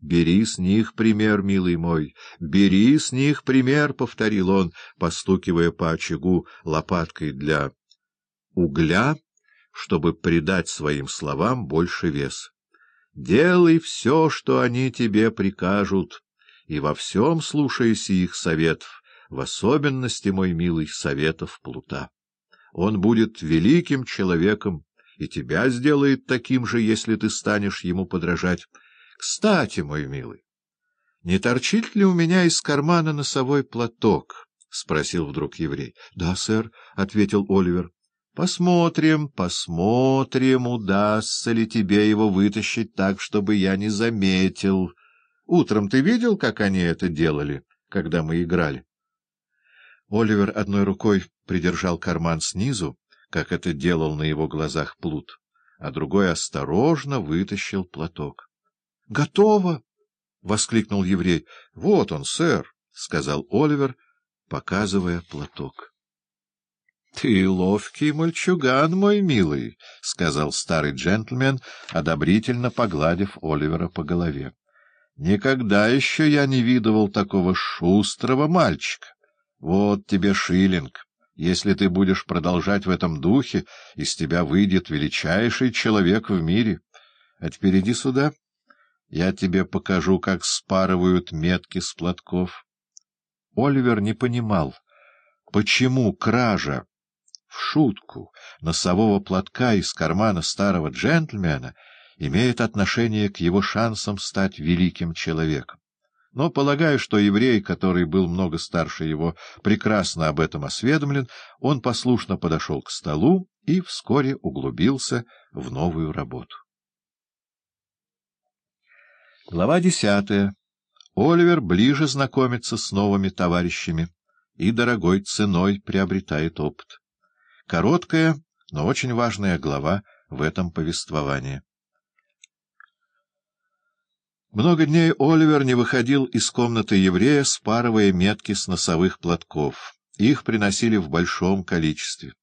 Бери с них пример, милый мой, бери с них пример, — повторил он, постукивая по очагу лопаткой для угля, чтобы придать своим словам больше вес. Делай все, что они тебе прикажут, и во всем слушайся их советов, в особенности, мой милый, советов Плута. Он будет великим человеком, и тебя сделает таким же, если ты станешь ему подражать. Кстати, мой милый, не торчит ли у меня из кармана носовой платок? — спросил вдруг еврей. — Да, сэр, — ответил Оливер. — Посмотрим, посмотрим, удастся ли тебе его вытащить так, чтобы я не заметил. Утром ты видел, как они это делали, когда мы играли? Оливер одной рукой придержал карман снизу, как это делал на его глазах плут, а другой осторожно вытащил платок. — Готово! — воскликнул еврей. — Вот он, сэр, — сказал Оливер, показывая платок. — Ты ловкий мальчуган, мой милый, — сказал старый джентльмен, одобрительно погладив Оливера по голове. — Никогда еще я не видывал такого шустрого мальчика. Вот тебе шиллинг. Если ты будешь продолжать в этом духе, из тебя выйдет величайший человек в мире. А теперь иди сюда. — я тебе покажу, как спарывают метки с платков. Оливер не понимал, почему кража в шутку носового платка из кармана старого джентльмена имеет отношение к его шансам стать великим человеком. Но, полагаю, что еврей, который был много старше его, прекрасно об этом осведомлен, он послушно подошел к столу и вскоре углубился в новую работу. Глава десятая. Оливер ближе знакомится с новыми товарищами и дорогой ценой приобретает опыт. Короткая, но очень важная глава в этом повествовании. Много дней Оливер не выходил из комнаты еврея, спарывая метки с носовых платков. Их приносили в большом количестве.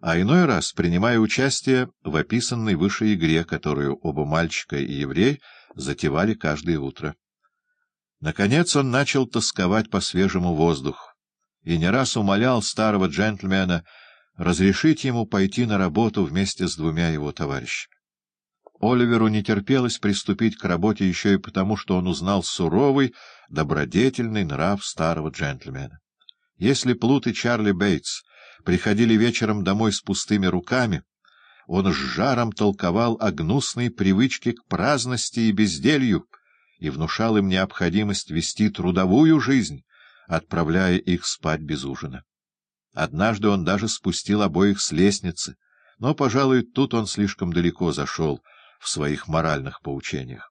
А иной раз, принимая участие в описанной выше игре, которую оба мальчика и еврей — затевали каждое утро. Наконец он начал тосковать по свежему воздуху и не раз умолял старого джентльмена разрешить ему пойти на работу вместе с двумя его товарищами. Оливеру не терпелось приступить к работе еще и потому, что он узнал суровый, добродетельный нрав старого джентльмена. Если Плут и Чарли Бейтс приходили вечером домой с пустыми руками, он с жаром толковал о гнусной привычке к праздности и безделью и внушал им необходимость вести трудовую жизнь, отправляя их спать без ужина. Однажды он даже спустил обоих с лестницы, но, пожалуй, тут он слишком далеко зашел в своих моральных поучениях.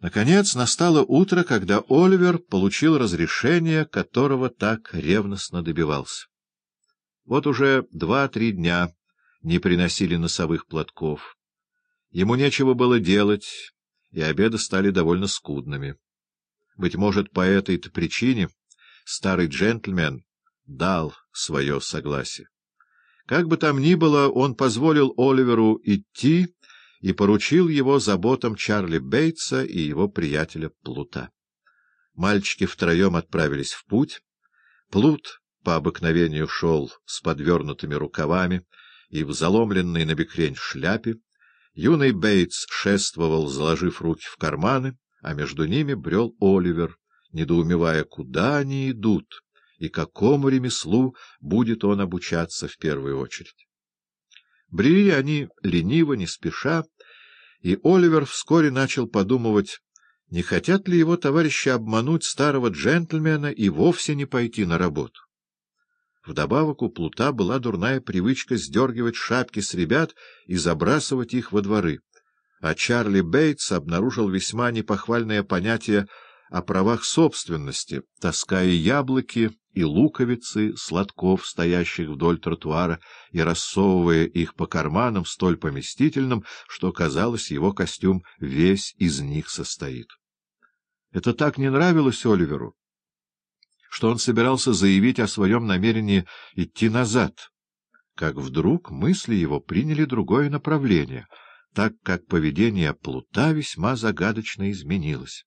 Наконец настало утро, когда Оливер получил разрешение, которого так ревностно добивался. Вот уже два-три дня не приносили носовых платков. Ему нечего было делать, и обеды стали довольно скудными. Быть может, по этой-то причине старый джентльмен дал свое согласие. Как бы там ни было, он позволил Оливеру идти и поручил его заботам Чарли Бейтса и его приятеля Плута. Мальчики втроем отправились в путь. Плут по обыкновению шел с подвернутыми рукавами, и в заломленной на бекрень шляпе, юный Бейтс шествовал, заложив руки в карманы, а между ними брел Оливер, недоумевая, куда они идут и какому ремеслу будет он обучаться в первую очередь. Брели они лениво, не спеша, и Оливер вскоре начал подумывать, не хотят ли его товарищи обмануть старого джентльмена и вовсе не пойти на работу. Вдобавок у Плута была дурная привычка сдергивать шапки с ребят и забрасывать их во дворы. А Чарли Бейтс обнаружил весьма непохвальное понятие о правах собственности, таская яблоки и луковицы сладков, стоящих вдоль тротуара, и рассовывая их по карманам столь поместительным, что, казалось, его костюм весь из них состоит. Это так не нравилось Оливеру, что он собирался заявить о своем намерении идти назад, как вдруг мысли его приняли другое направление. так как поведение плута весьма загадочно изменилось.